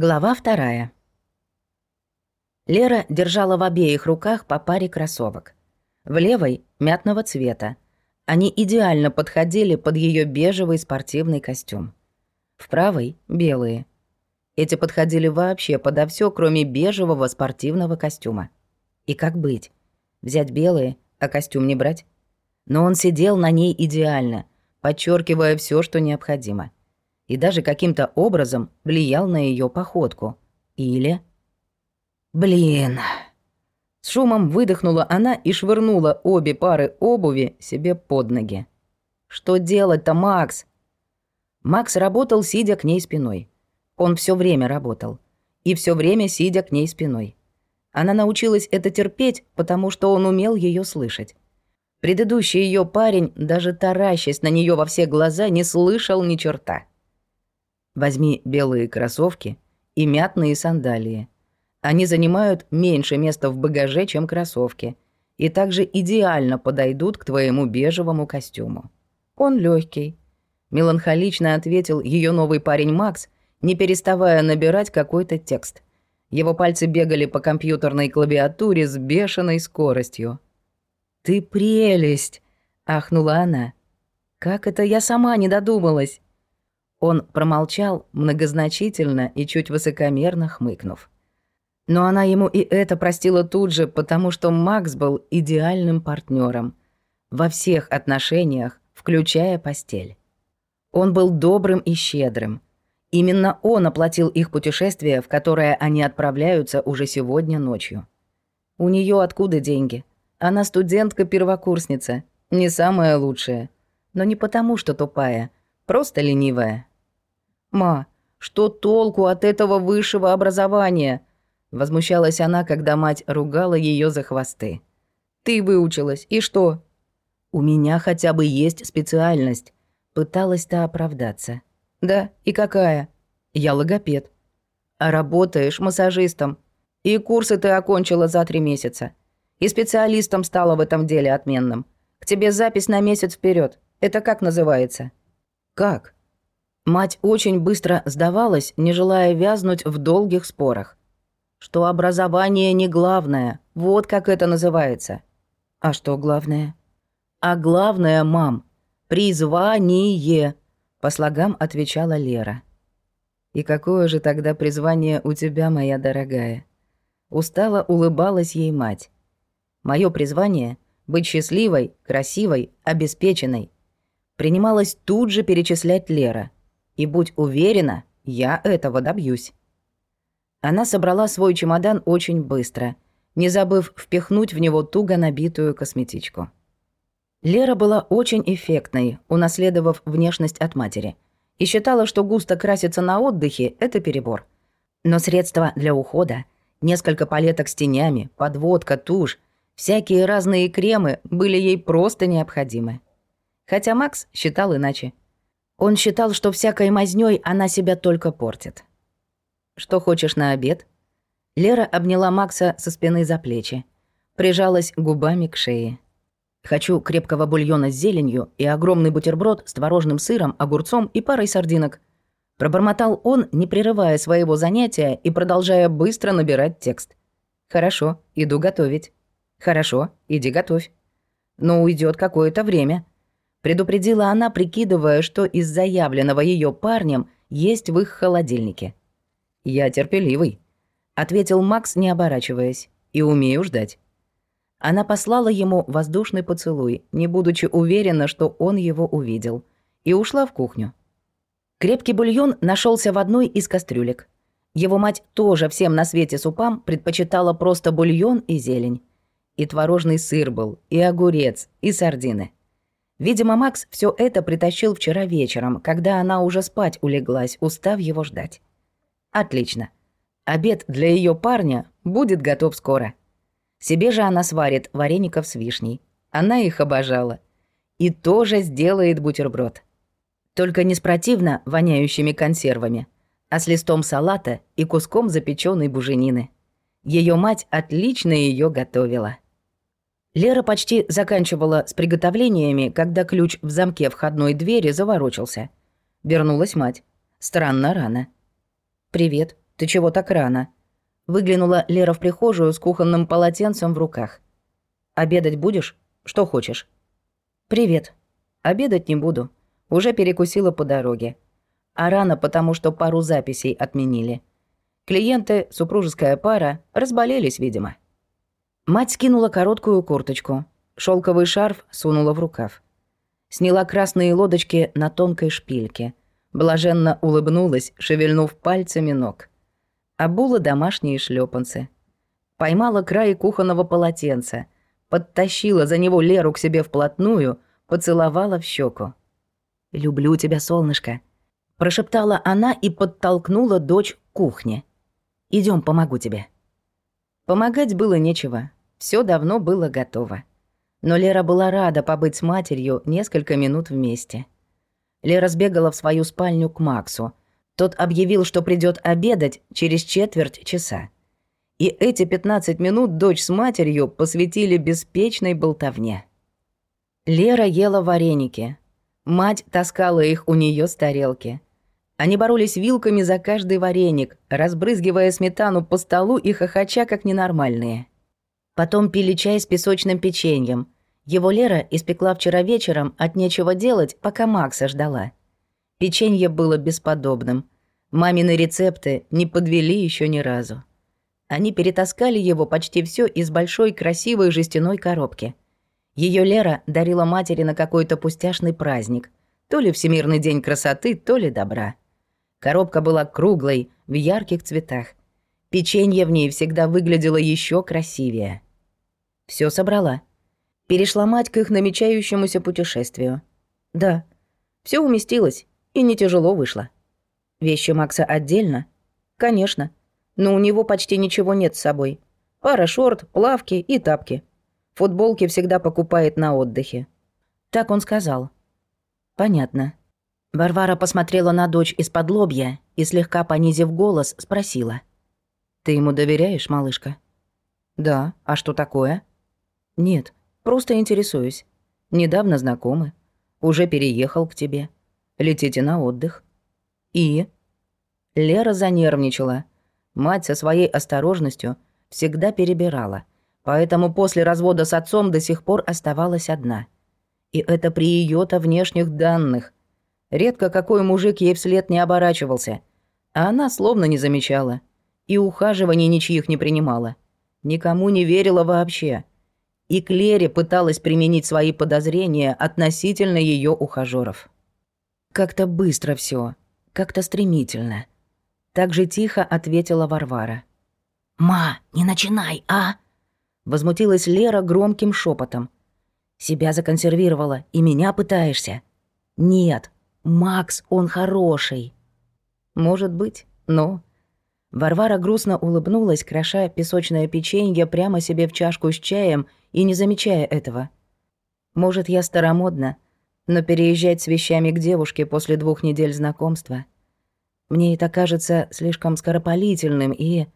Глава вторая. Лера держала в обеих руках по паре кроссовок. В левой — мятного цвета. Они идеально подходили под ее бежевый спортивный костюм. В правой — белые. Эти подходили вообще подо все, кроме бежевого спортивного костюма. И как быть? Взять белые, а костюм не брать? Но он сидел на ней идеально, подчеркивая все, что необходимо — и даже каким-то образом влиял на ее походку. Или... Блин. С шумом выдохнула она и швырнула обе пары обуви себе под ноги. Что делать-то, Макс? Макс работал, сидя к ней спиной. Он все время работал. И все время сидя к ней спиной. Она научилась это терпеть, потому что он умел ее слышать. Предыдущий ее парень, даже таращась на нее во все глаза, не слышал ни черта. Возьми белые кроссовки и мятные сандалии. Они занимают меньше места в багаже, чем кроссовки, и также идеально подойдут к твоему бежевому костюму. Он легкий. Меланхолично ответил ее новый парень Макс, не переставая набирать какой-то текст. Его пальцы бегали по компьютерной клавиатуре с бешеной скоростью. «Ты прелесть!» — ахнула она. «Как это я сама не додумалась?» Он промолчал, многозначительно и чуть высокомерно хмыкнув. Но она ему и это простила тут же, потому что Макс был идеальным партнером во всех отношениях, включая постель. Он был добрым и щедрым. Именно он оплатил их путешествие, в которое они отправляются уже сегодня ночью. У нее откуда деньги? Она студентка-первокурсница, не самая лучшая. Но не потому, что тупая, просто ленивая. «Ма, что толку от этого высшего образования?» Возмущалась она, когда мать ругала ее за хвосты. «Ты выучилась, и что?» «У меня хотя бы есть специальность», — пыталась-то оправдаться. «Да, и какая?» «Я логопед». «А работаешь массажистом. И курсы ты окончила за три месяца. И специалистом стала в этом деле отменным. К тебе запись на месяц вперед. Это как называется?» «Как?» Мать очень быстро сдавалась, не желая вязнуть в долгих спорах. Что образование не главное, вот как это называется. А что главное? А главное, мам, призвание, по слогам отвечала Лера. И какое же тогда призвание у тебя, моя дорогая? Устало улыбалась ей мать. Мое призвание — быть счастливой, красивой, обеспеченной. Принималась тут же перечислять Лера — и будь уверена, я этого добьюсь. Она собрала свой чемодан очень быстро, не забыв впихнуть в него туго набитую косметичку. Лера была очень эффектной, унаследовав внешность от матери, и считала, что густо краситься на отдыхе — это перебор. Но средства для ухода, несколько палеток с тенями, подводка, тушь, всякие разные кремы были ей просто необходимы. Хотя Макс считал иначе. Он считал, что всякой мазнёй она себя только портит. «Что хочешь на обед?» Лера обняла Макса со спины за плечи, прижалась губами к шее. «Хочу крепкого бульона с зеленью и огромный бутерброд с творожным сыром, огурцом и парой сардинок». Пробормотал он, не прерывая своего занятия и продолжая быстро набирать текст. «Хорошо, иду готовить». «Хорошо, иди готовь». «Но уйдет какое-то время», предупредила она, прикидывая, что из заявленного ее парнем есть в их холодильнике. «Я терпеливый», — ответил Макс, не оборачиваясь, — «и умею ждать». Она послала ему воздушный поцелуй, не будучи уверена, что он его увидел, и ушла в кухню. Крепкий бульон нашелся в одной из кастрюлек. Его мать тоже всем на свете супам предпочитала просто бульон и зелень. И творожный сыр был, и огурец, и сардины — Видимо, Макс все это притащил вчера вечером, когда она уже спать улеглась, устав его ждать. Отлично. Обед для ее парня будет готов скоро. Себе же она сварит вареников с вишней. Она их обожала. И тоже сделает бутерброд. Только не с противно воняющими консервами, а с листом салата и куском запеченной буженины. Ее мать отлично ее готовила. Лера почти заканчивала с приготовлениями, когда ключ в замке входной двери заворочился. Вернулась мать. Странно рано. «Привет. «Ты чего так рано?» Выглянула Лера в прихожую с кухонным полотенцем в руках. «Обедать будешь? Что хочешь?» «Привет. Обедать не буду. Уже перекусила по дороге. А рано, потому что пару записей отменили. Клиенты, супружеская пара, разболелись, видимо». Мать скинула короткую курточку. шелковый шарф сунула в рукав. Сняла красные лодочки на тонкой шпильке. Блаженно улыбнулась, шевельнув пальцами ног. Обула домашние шлепанцы. Поймала край кухонного полотенца, подтащила за него Леру к себе вплотную, поцеловала в щеку. «Люблю тебя, солнышко», — прошептала она и подтолкнула дочь к кухне. Идем, помогу тебе». Помогать было нечего, все давно было готово. Но Лера была рада побыть с матерью несколько минут вместе. Лера сбегала в свою спальню к Максу, тот объявил, что придет обедать через четверть часа. И эти 15 минут дочь с матерью посвятили беспечной болтовне. Лера ела вареники. Мать таскала их у нее с тарелки. Они боролись вилками за каждый вареник, разбрызгивая сметану по столу и хохоча как ненормальные. Потом пили чай с песочным печеньем. Его Лера испекла вчера вечером от нечего делать, пока Макса ждала. Печенье было бесподобным. Мамины рецепты не подвели еще ни разу. Они перетаскали его почти все из большой красивой жестяной коробки. Ее Лера дарила матери на какой-то пустяшный праздник. То ли Всемирный день красоты, то ли добра. Коробка была круглой, в ярких цветах. Печенье в ней всегда выглядело еще красивее. Все собрала. Перешла мать к их намечающемуся путешествию. Да, все уместилось. И не тяжело вышло. Вещи Макса отдельно? Конечно. Но у него почти ничего нет с собой. Пара шорт, плавки и тапки. Футболки всегда покупает на отдыхе. Так он сказал. Понятно. Варвара посмотрела на дочь из-под лобья и, слегка понизив голос, спросила. «Ты ему доверяешь, малышка?» «Да. А что такое?» «Нет, просто интересуюсь. Недавно знакомы. Уже переехал к тебе. Летите на отдых. И? Лера занервничала. Мать со своей осторожностью всегда перебирала, поэтому после развода с отцом до сих пор оставалась одна. И это при ее то внешних данных. Редко какой мужик ей вслед не оборачивался, а она словно не замечала. И ухаживаний ничьих не принимала. Никому не верила вообще. И Клере пыталась применить свои подозрения относительно ее ухажеров. Как-то быстро все, как-то стремительно. Так же тихо ответила Варвара. «Ма, не начинай, а?» Возмутилась Лера громким шепотом. «Себя законсервировала, и меня пытаешься?» «Нет, Макс, он хороший». «Может быть, но...» Варвара грустно улыбнулась, кроша песочное печенье прямо себе в чашку с чаем и не замечая этого. «Может, я старомодна, но переезжать с вещами к девушке после двух недель знакомства... Мне это кажется слишком скоропалительным и...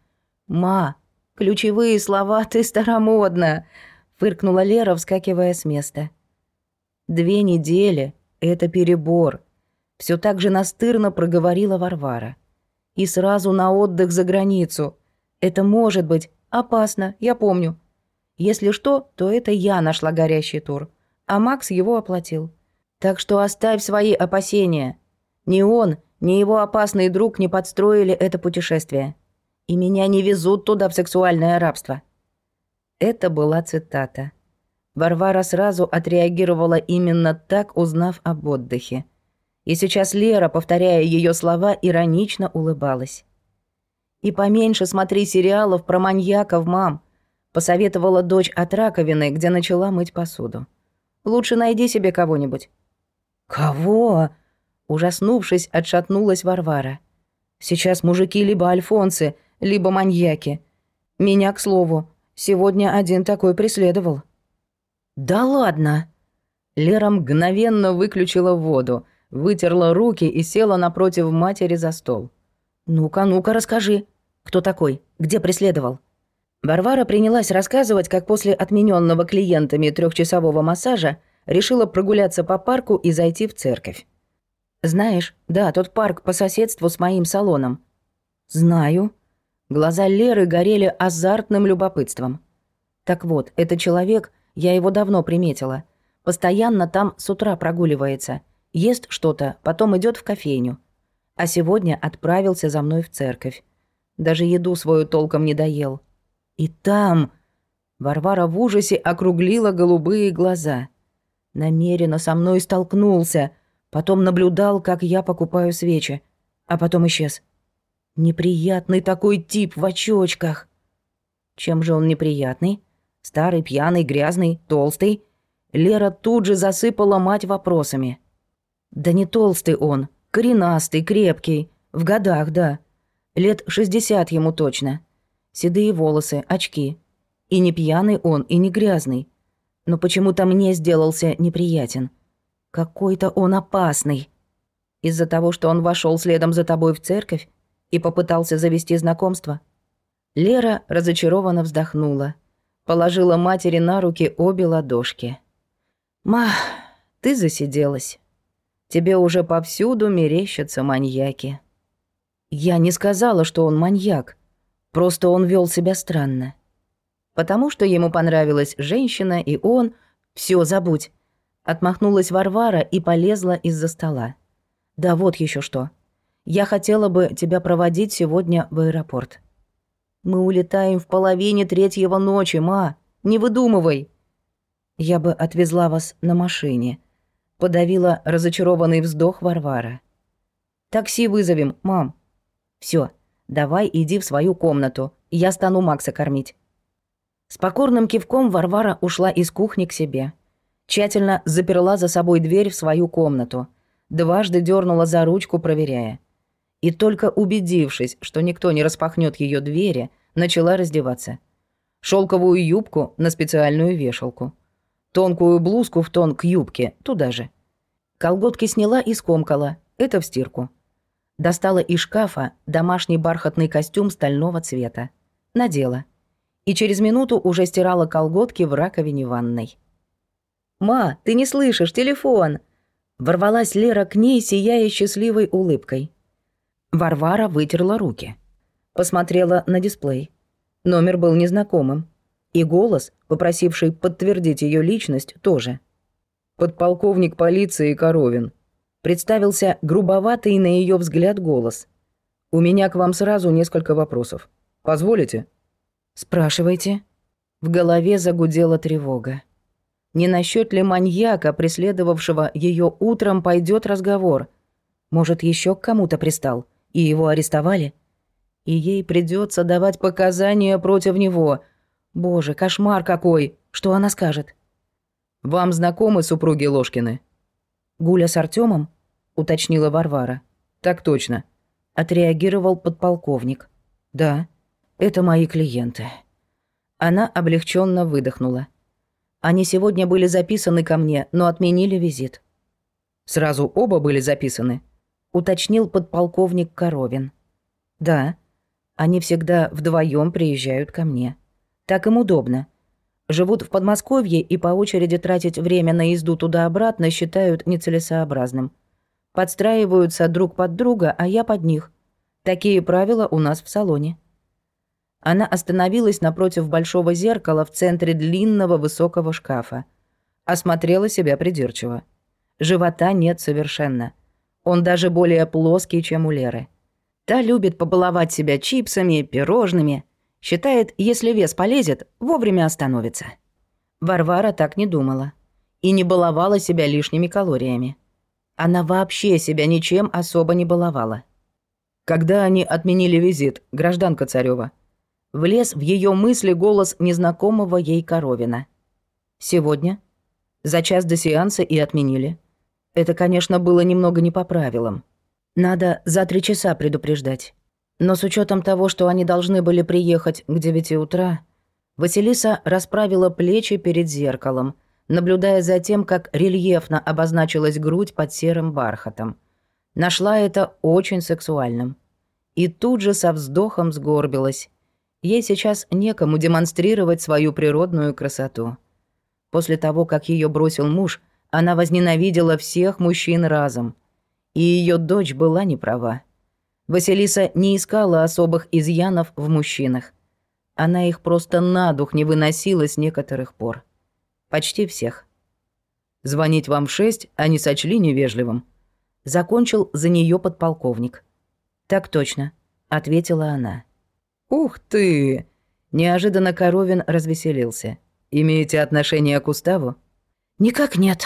«Ма, ключевые слова ты старомодна!» — фыркнула Лера, вскакивая с места. «Две недели — это перебор», — все так же настырно проговорила Варвара. «И сразу на отдых за границу. Это может быть опасно, я помню. Если что, то это я нашла горящий тур, а Макс его оплатил. Так что оставь свои опасения. Ни он, ни его опасный друг не подстроили это путешествие. И меня не везут туда в сексуальное рабство». Это была цитата. Варвара сразу отреагировала именно так, узнав об отдыхе. И сейчас Лера, повторяя ее слова, иронично улыбалась. «И поменьше смотри сериалов про маньяков, мам», посоветовала дочь от раковины, где начала мыть посуду. «Лучше найди себе кого-нибудь. «Кого?» Ужаснувшись, отшатнулась Варвара. «Сейчас мужики либо альфонсы, либо маньяки. Меня, к слову, сегодня один такой преследовал». «Да ладно!» Лера мгновенно выключила воду, вытерла руки и села напротив матери за стол. «Ну-ка, ну-ка, расскажи. Кто такой? Где преследовал?» Варвара принялась рассказывать, как после отмененного клиентами трехчасового массажа решила прогуляться по парку и зайти в церковь. Знаешь, да, тот парк по соседству с моим салоном. Знаю. Глаза Леры горели азартным любопытством. Так вот, этот человек, я его давно приметила. Постоянно там с утра прогуливается. Ест что-то, потом идет в кофейню. А сегодня отправился за мной в церковь. Даже еду свою толком не доел. И там... Варвара в ужасе округлила голубые глаза. Намеренно со мной столкнулся. Потом наблюдал, как я покупаю свечи. А потом исчез. Неприятный такой тип в очочках. Чем же он неприятный? Старый, пьяный, грязный, толстый? Лера тут же засыпала мать вопросами. Да не толстый он, коренастый, крепкий. В годах, да. Лет шестьдесят ему точно. Седые волосы, очки. И не пьяный он, и не грязный. Но почему-то мне сделался неприятен. Какой-то он опасный. Из-за того, что он вошел следом за тобой в церковь, и попытался завести знакомство. Лера разочарованно вздохнула, положила матери на руки обе ладошки. «Ма, ты засиделась. Тебе уже повсюду мерещатся маньяки». Я не сказала, что он маньяк, просто он вел себя странно. Потому что ему понравилась женщина, и он... все забудь. Отмахнулась Варвара и полезла из-за стола. Да вот еще что. Я хотела бы тебя проводить сегодня в аэропорт. Мы улетаем в половине третьего ночи, ма. Не выдумывай. Я бы отвезла вас на машине. Подавила разочарованный вздох Варвара. Такси вызовем, мам. Все, давай иди в свою комнату. Я стану Макса кормить. С покорным кивком Варвара ушла из кухни к себе. Тщательно заперла за собой дверь в свою комнату. Дважды дернула за ручку, проверяя и только убедившись, что никто не распахнет ее двери, начала раздеваться. Шелковую юбку на специальную вешалку. Тонкую блузку в тон к юбке, туда же. Колготки сняла и скомкала, это в стирку. Достала из шкафа домашний бархатный костюм стального цвета. Надела. И через минуту уже стирала колготки в раковине ванной. «Ма, ты не слышишь, телефон!» Ворвалась Лера к ней, сияя счастливой улыбкой. Варвара вытерла руки. Посмотрела на дисплей. Номер был незнакомым. И голос, попросивший подтвердить ее личность, тоже. Подполковник полиции Коровин. Представился грубоватый на ее взгляд голос. «У меня к вам сразу несколько вопросов. Позволите?» «Спрашивайте». В голове загудела тревога. Не насчет ли маньяка, преследовавшего ее утром, пойдет разговор? Может, еще к кому-то пристал? и его арестовали, и ей придется давать показания против него. Боже, кошмар какой! Что она скажет? «Вам знакомы супруги Ложкины?» «Гуля с Артемом? уточнила Варвара. «Так точно», — отреагировал подполковник. «Да, это мои клиенты». Она облегченно выдохнула. Они сегодня были записаны ко мне, но отменили визит. Сразу оба были записаны уточнил подполковник Коровин. Да, они всегда вдвоем приезжают ко мне. Так им удобно. Живут в Подмосковье и по очереди тратить время на езду туда-обратно считают нецелесообразным. Подстраиваются друг под друга, а я под них. Такие правила у нас в салоне. Она остановилась напротив большого зеркала в центре длинного высокого шкафа. Осмотрела себя придирчиво. Живота нет совершенно. Он даже более плоский, чем у Леры. Та любит побаловать себя чипсами, пирожными. Считает, если вес полезет, вовремя остановится. Варвара так не думала. И не баловала себя лишними калориями. Она вообще себя ничем особо не баловала. Когда они отменили визит, гражданка Царёва, влез в ее мысли голос незнакомого ей Коровина. «Сегодня? За час до сеанса и отменили. Это, конечно, было немного не по правилам. Надо за три часа предупреждать. Но с учетом того, что они должны были приехать к девяти утра, Василиса расправила плечи перед зеркалом, наблюдая за тем, как рельефно обозначилась грудь под серым бархатом. Нашла это очень сексуальным. И тут же со вздохом сгорбилась. Ей сейчас некому демонстрировать свою природную красоту. После того, как ее бросил муж – она возненавидела всех мужчин разом. И ее дочь была не права. Василиса не искала особых изъянов в мужчинах. Она их просто на дух не выносила с некоторых пор. Почти всех. Звонить вам в шесть, а не сочли невежливым. Закончил за нее подполковник. «Так точно», — ответила она. «Ух ты!» Неожиданно Коровин развеселился. «Имеете отношение к уставу?» «Никак нет»,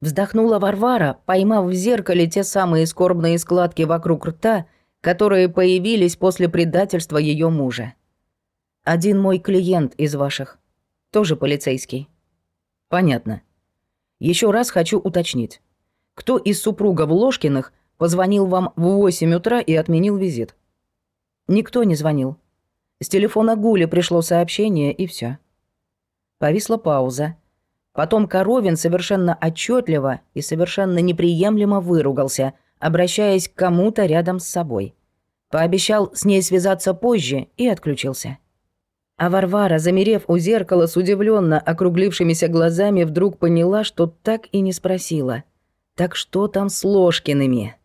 Вздохнула Варвара, поймав в зеркале те самые скорбные складки вокруг рта, которые появились после предательства ее мужа. «Один мой клиент из ваших. Тоже полицейский». «Понятно. Еще раз хочу уточнить. Кто из супругов Ложкиных позвонил вам в 8 утра и отменил визит?» «Никто не звонил. С телефона Гули пришло сообщение, и все. Повисла пауза. Потом Коровин совершенно отчетливо и совершенно неприемлемо выругался, обращаясь к кому-то рядом с собой. Пообещал с ней связаться позже и отключился. А Варвара, замерев у зеркала с удивленно округлившимися глазами, вдруг поняла, что так и не спросила. «Так что там с Ложкиными?»